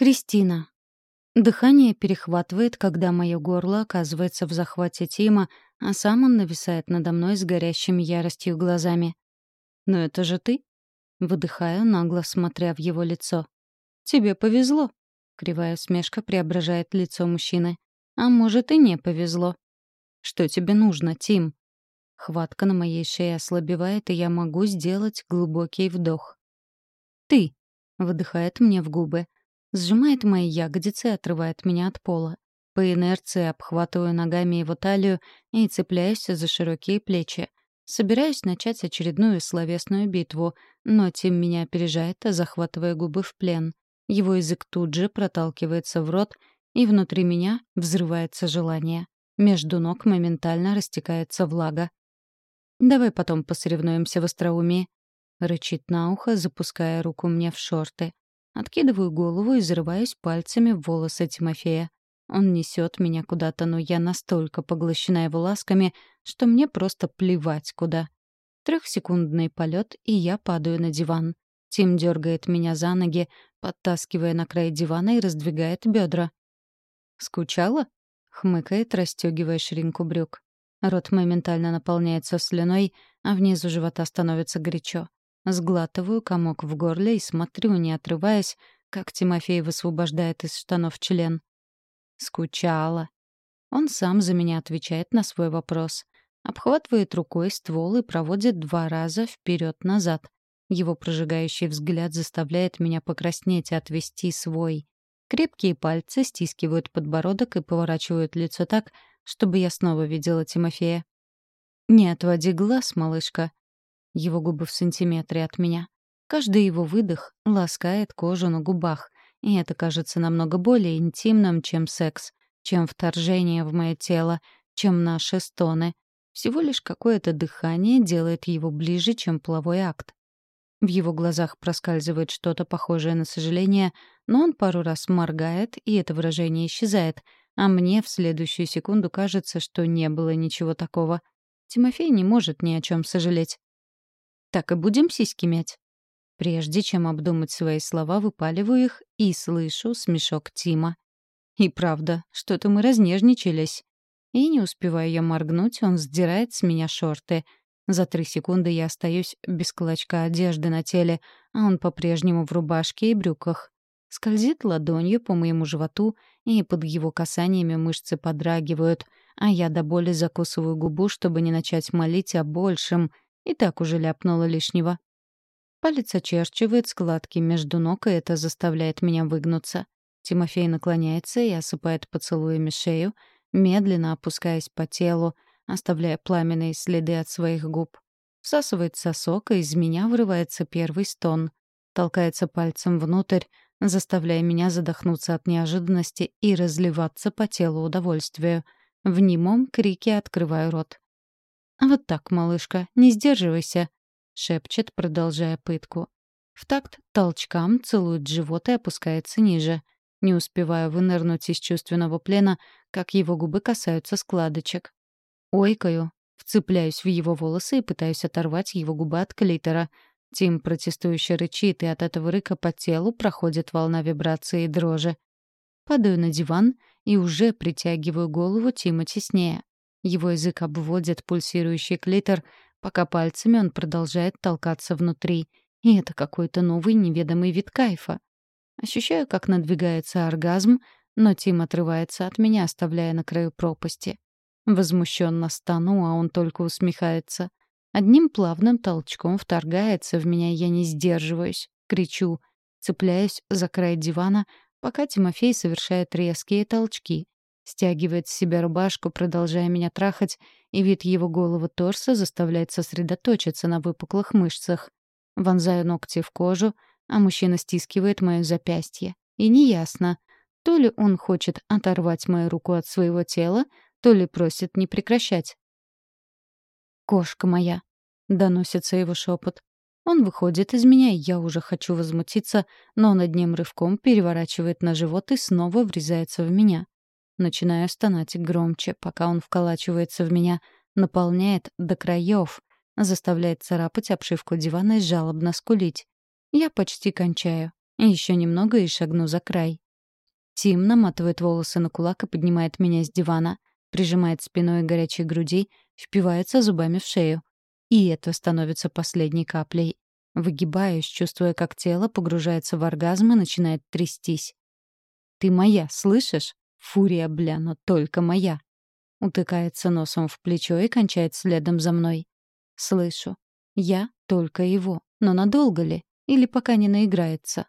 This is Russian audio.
Кристина. Дыхание перехватывает, когда мое горло оказывается в захвате Тима, а сам он нависает надо мной с горящими яростью глазами. «Но это же ты?» Выдыхаю, нагло смотря в его лицо. «Тебе повезло», — кривая смешка преображает лицо мужчины. «А может, и не повезло». «Что тебе нужно, Тим?» Хватка на моей шее ослабевает, и я могу сделать глубокий вдох. «Ты», — выдыхает мне в губы, — Сжимает мои ягодицы и отрывает меня от пола. По инерции обхватываю ногами его талию и цепляюсь за широкие плечи. Собираюсь начать очередную словесную битву, но Тим меня опережает, захватывая губы в плен. Его язык тут же проталкивается в рот, и внутри меня взрывается желание. Между ног моментально растекается влага. «Давай потом посоревнуемся в остроумии», — рычит на ухо, запуская руку мне в шорты. Откидываю голову и зарываюсь пальцами в волосы Тимофея. Он несет меня куда-то, но я настолько поглощена его ласками, что мне просто плевать куда. Трехсекундный полет, и я падаю на диван. Тим дергает меня за ноги, подтаскивая на край дивана и раздвигает бедра. «Скучала?» — хмыкает, расстегивая ширинку брюк. Рот моментально наполняется слюной, а внизу живота становится горячо. Сглатываю комок в горле и смотрю, не отрываясь, как Тимофей высвобождает из штанов член. «Скучала». Он сам за меня отвечает на свой вопрос. Обхватывает рукой ствол и проводит два раза вперед-назад. Его прожигающий взгляд заставляет меня покраснеть и отвести свой. Крепкие пальцы стискивают подбородок и поворачивают лицо так, чтобы я снова видела Тимофея. «Не отводи глаз, малышка», его губы в сантиметре от меня. Каждый его выдох ласкает кожу на губах, и это кажется намного более интимным, чем секс, чем вторжение в мое тело, чем наши стоны. Всего лишь какое-то дыхание делает его ближе, чем половой акт. В его глазах проскальзывает что-то похожее на сожаление, но он пару раз моргает, и это выражение исчезает, а мне в следующую секунду кажется, что не было ничего такого. Тимофей не может ни о чем сожалеть. Так и будем сиськи мять. Прежде чем обдумать свои слова, выпаливаю их и слышу смешок Тима. И правда, что-то мы разнежничались. И не успеваю я моргнуть, он сдирает с меня шорты. За три секунды я остаюсь без клочка одежды на теле, а он по-прежнему в рубашке и брюках. Скользит ладонью по моему животу, и под его касаниями мышцы подрагивают, а я до боли закусываю губу, чтобы не начать молить о большем, и так уже ляпнула лишнего. Палец очерчивает складки между ног, и это заставляет меня выгнуться. Тимофей наклоняется и осыпает поцелуями шею, медленно опускаясь по телу, оставляя пламенные следы от своих губ. Всасывает сосок, и из меня вырывается первый стон. Толкается пальцем внутрь, заставляя меня задохнуться от неожиданности и разливаться по телу удовольствию. В немом крике открываю рот. «Вот так, малышка, не сдерживайся», — шепчет, продолжая пытку. В такт толчкам целует живот и опускается ниже. Не успеваю вынырнуть из чувственного плена, как его губы касаются складочек. Ойкаю, вцепляюсь в его волосы и пытаюсь оторвать его губы от клитора. Тим протестующе рычит, и от этого рыка по телу проходит волна вибрации и дрожи. Падаю на диван и уже притягиваю голову Тима теснее. Его язык обводит пульсирующий клитор, пока пальцами он продолжает толкаться внутри. И это какой-то новый неведомый вид кайфа. Ощущаю, как надвигается оргазм, но Тим отрывается от меня, оставляя на краю пропасти. Возмущенно стану, а он только усмехается. Одним плавным толчком вторгается в меня, я не сдерживаюсь, кричу, цепляюсь за край дивана, пока Тимофей совершает резкие толчки. Стягивает с себя рубашку, продолжая меня трахать, и вид его голого торса заставляет сосредоточиться на выпуклых мышцах. Вонзаю ногти в кожу, а мужчина стискивает мое запястье. И неясно, то ли он хочет оторвать мою руку от своего тела, то ли просит не прекращать. «Кошка моя!» — доносится его шепот. Он выходит из меня, и я уже хочу возмутиться, но он одним рывком переворачивает на живот и снова врезается в меня. Начинаю стонать громче, пока он вколачивается в меня, наполняет до краев, заставляет царапать обшивку дивана и жалобно скулить. Я почти кончаю. Еще немного и шагну за край. Тим наматывает волосы на кулак и поднимает меня с дивана, прижимает спиной к горячей груди, впивается зубами в шею. И это становится последней каплей. Выгибаюсь, чувствуя, как тело погружается в оргазм и начинает трястись. «Ты моя, слышишь? Фурия, бля, но только моя!» Утыкается носом в плечо и кончает следом за мной. Слышу. Я только его. Но надолго ли? Или пока не наиграется?